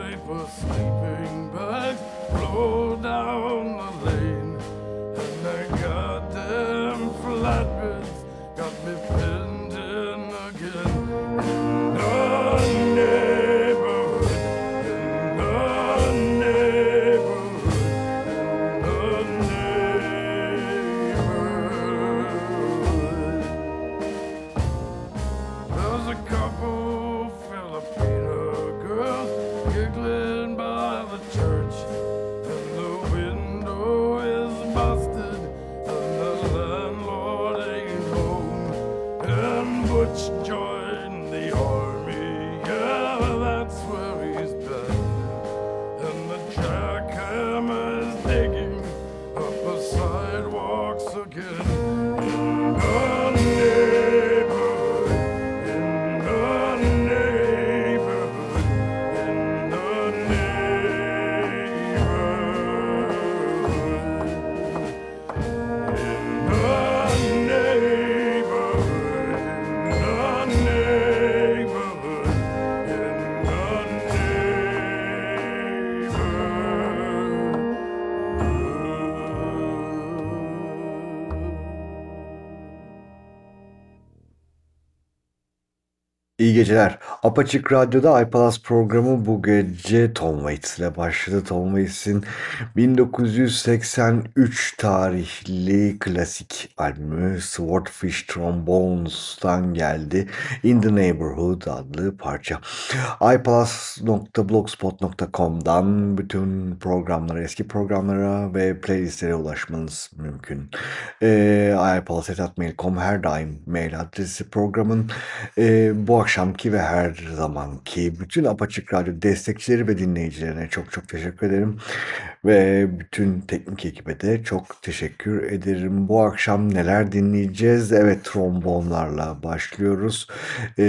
sleep, a sleeping bag. floor. Geceler. Apaçık Radyo'da iPalas programı bu gece Tom Waits ile başladı. Tom Waits'in 1983 tarihli klasik albümü Swordfish Trombones'tan geldi. In the Neighborhood adlı parça. iPalas.blogspot.com'dan bütün programlara, eski programlara ve playlistlere ulaşmanız mümkün. Ee, iPalas.mail.com her daim mail adresi programın ee, bu akşamki ve her zamanki bütün Apaçık Radyo destekçileri ve dinleyicilerine çok çok teşekkür ederim. Ve bütün teknik ekibe de çok teşekkür ederim. Bu akşam neler dinleyeceğiz? Evet trombonlarla başlıyoruz. Ee,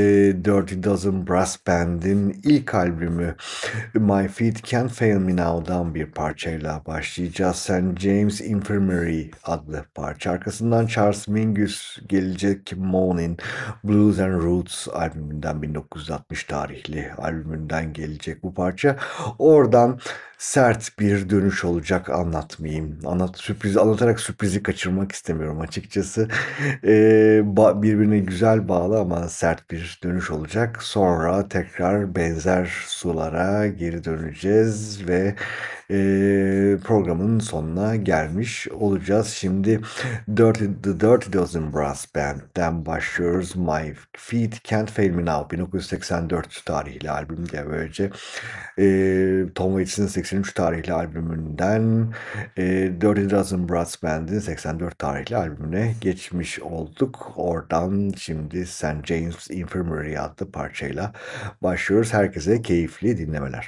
Dirty Dozen Brass Band'in ilk albümü My Feet Can't Fail Me Now'dan bir parçayla başlayacağız. St. James Infirmary adlı parça. Arkasından Charles Mingus gelecek Moaning Blues and Roots albümünden 1960 tarihli albümünden gelecek bu parça. Oradan sert bir dönüş olacak anlatmayayım. Anlat sürpriz anlatarak sürprizi kaçırmak istemiyorum açıkçası. Ee, birbirine güzel bağlı ama sert bir dönüş olacak. Sonra tekrar benzer sulara geri döneceğiz ve programın sonuna gelmiş olacağız. Şimdi Dirty, The Dirty Dozen Brass Band'den başlıyoruz. My Feet Can't Fail Me Now 1984 tarihli albümde böylece eee, Tom Waits'in 83 tarihli albümünden eee, Dirty Dozen Brass Band'in 84 tarihli albümüne geçmiş olduk. Oradan şimdi St. James Infirmary adlı parçayla başlıyoruz. Herkese keyifli dinlemeler.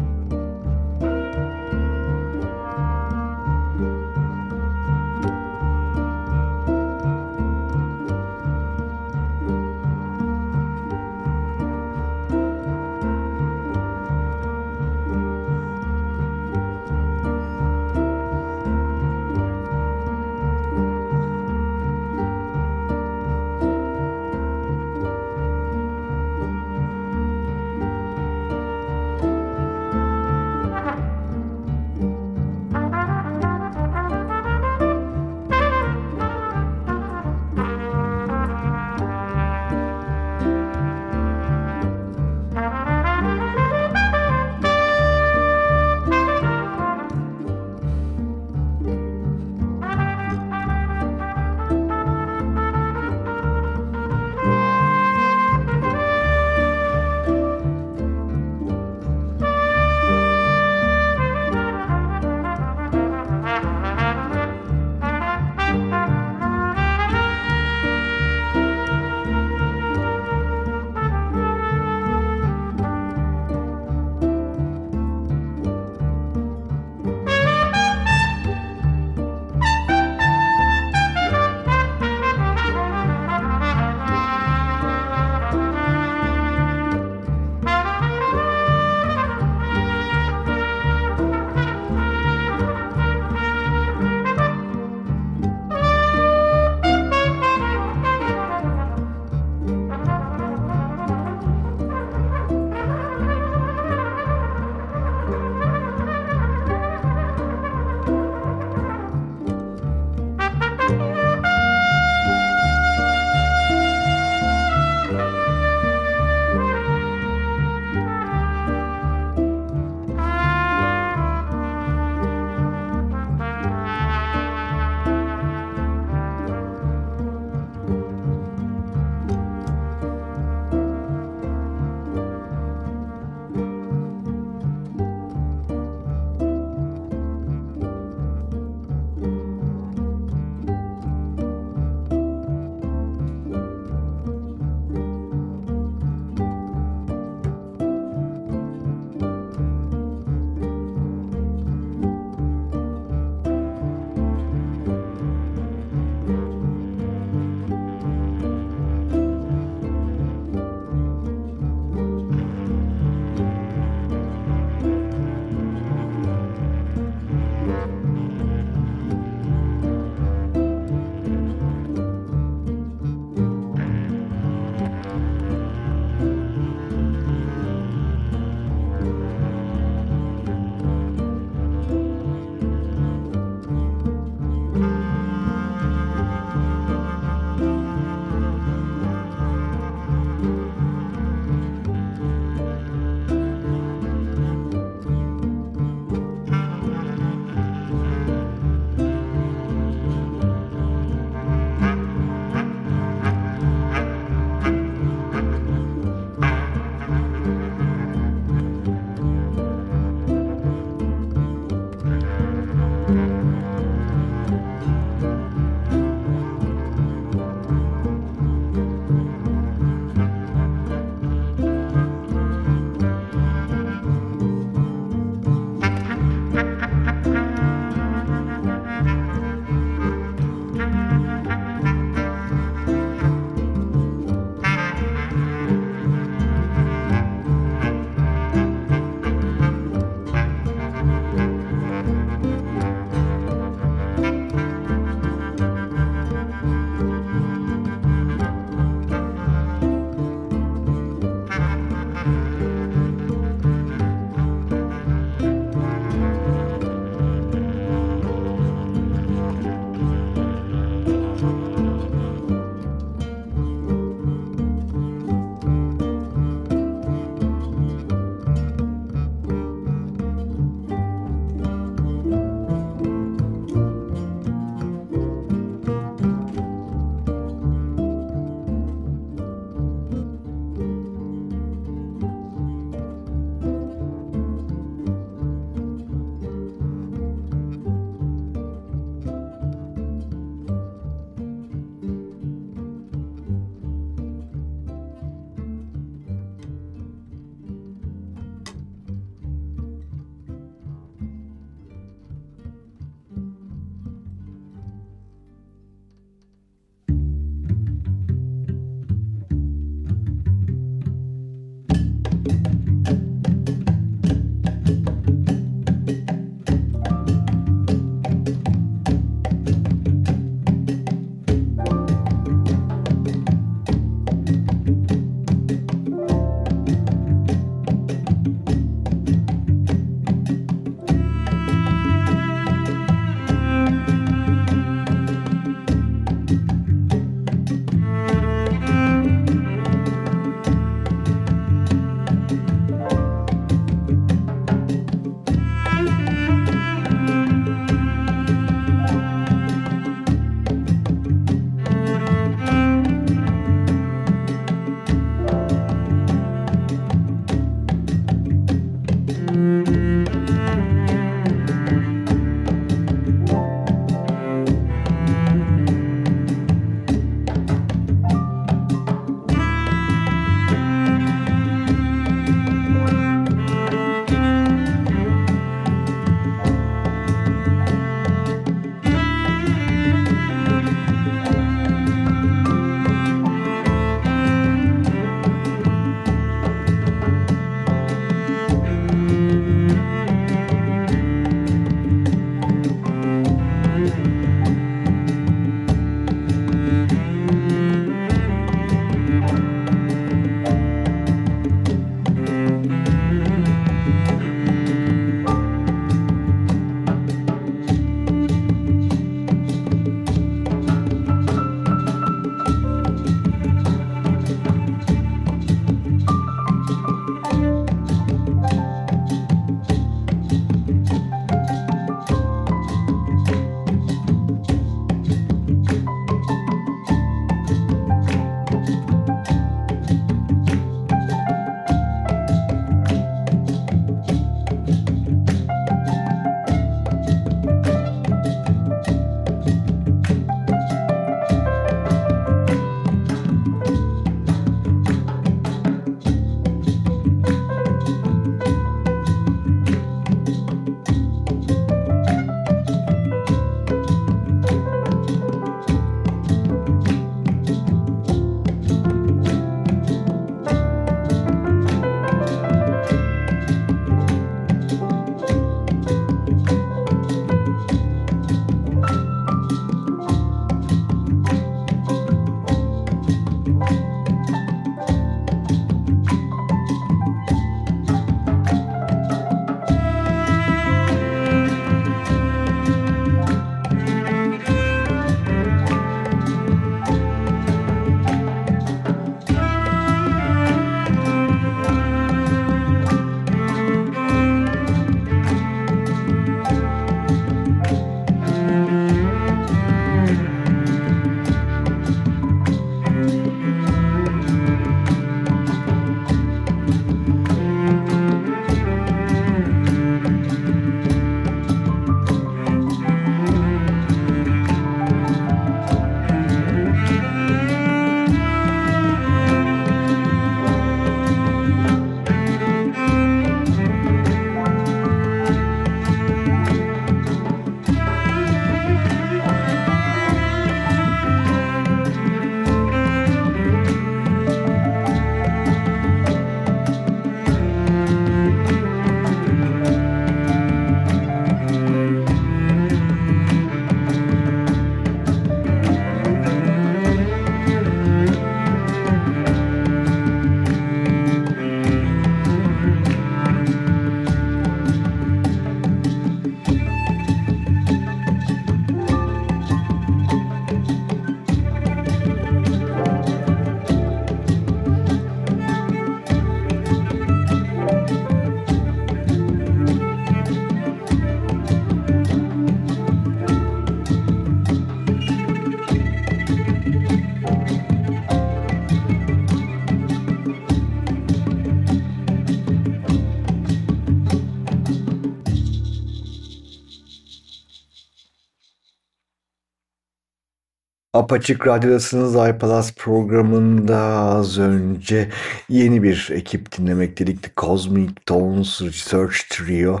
Apaçık Radyo'dasınız iPlus programında az önce yeni bir ekip dinlemek dedik. The Cosmic Tones Research Trio.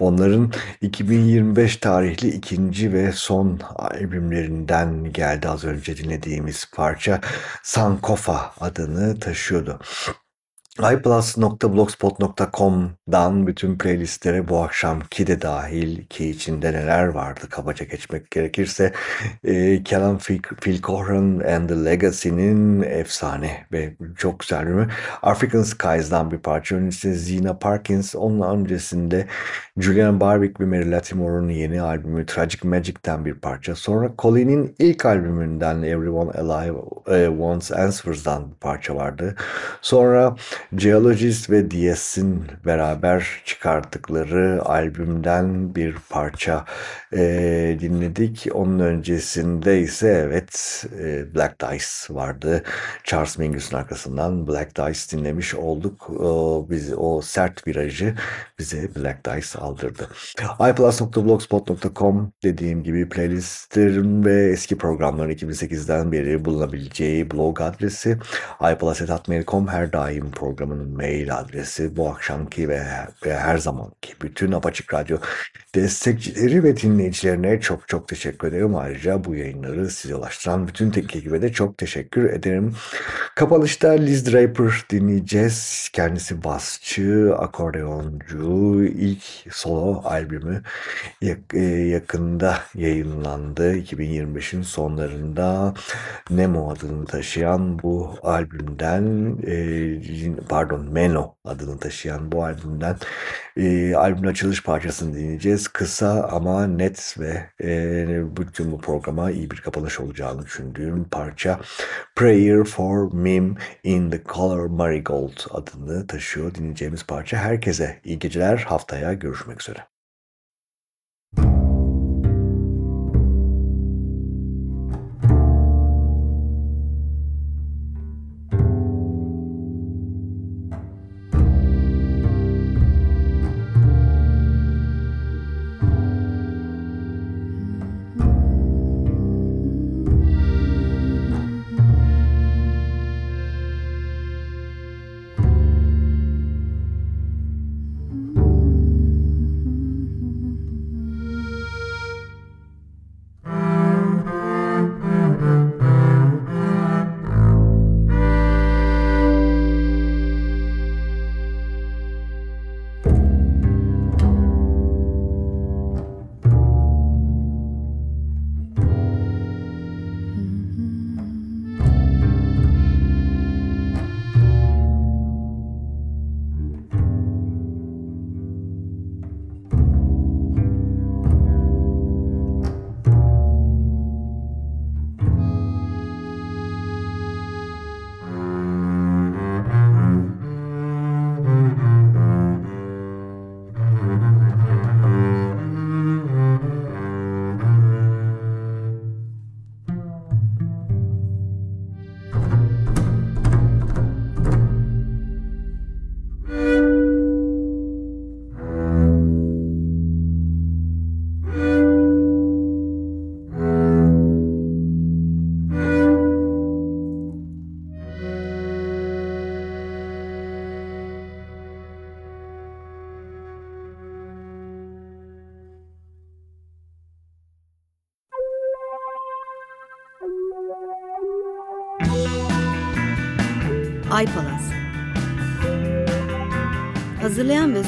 Onların 2025 tarihli ikinci ve son albümlerinden geldi az önce dinlediğimiz parça. Sankofa adını taşıyordu iPlus.blogspot.com'dan bütün playlistlere bu akşamki de dahil ki içinde neler vardı kabaca geçmek gerekirse e, Callum Phil, Cochran and the Legacy'nin efsane ve çok güzel albümü African Skies'dan bir parça öncesinde Zina Parkins onun öncesinde Julian Barwick ve Mary Latimore'un yeni albümü Tragic Magic'ten bir parça. Sonra Colin'in ilk albümünden Everyone Alive e, Wants Answers'dan bir parça vardı. Sonra Geologist ve Diaz'in beraber çıkarttıkları albümden bir parça e, dinledik. Onun öncesinde ise evet e, Black Dice vardı. Charles Mingus'un arkasından Black Dice dinlemiş olduk. O, biz, o sert virajı bize Black Dice aldırdı. iPlus.blogspot.com dediğim gibi playlistlerin ve eski programların 2008'den beri bulunabileceği blog adresi iPlus.mail.com her daim programının mail adresi bu akşamki ve, ve her zamanki bütün Apaçık Radyo destekçileri ve dinleyicilerine çok çok teşekkür ederim. Ayrıca bu yayınları size ulaştıran bütün ekibe de çok teşekkür ederim. Kapanışta Liz Draper dinleyeceğiz. Kendisi basçı, akordeoncu, ilk solo albümü e, yakında yayınlandı. 2025'in sonlarında Nemo adını taşıyan bu albümden e, pardon Meno adını taşıyan bu albümden e, albümün açılış parçasını dinleyeceğiz. Kısa ama net ve e, bütün bu programa iyi bir kapanış olacağını düşündüğüm parça Prayer for Mim in the Color Marigold adını taşıyor dinleyeceğimiz parça. Herkese iyi geceler. Haftaya görüşmek üzere.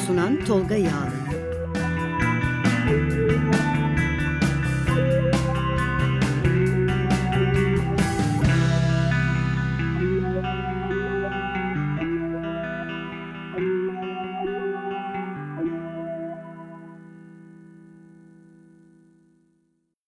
Sunan Tolga Yağlı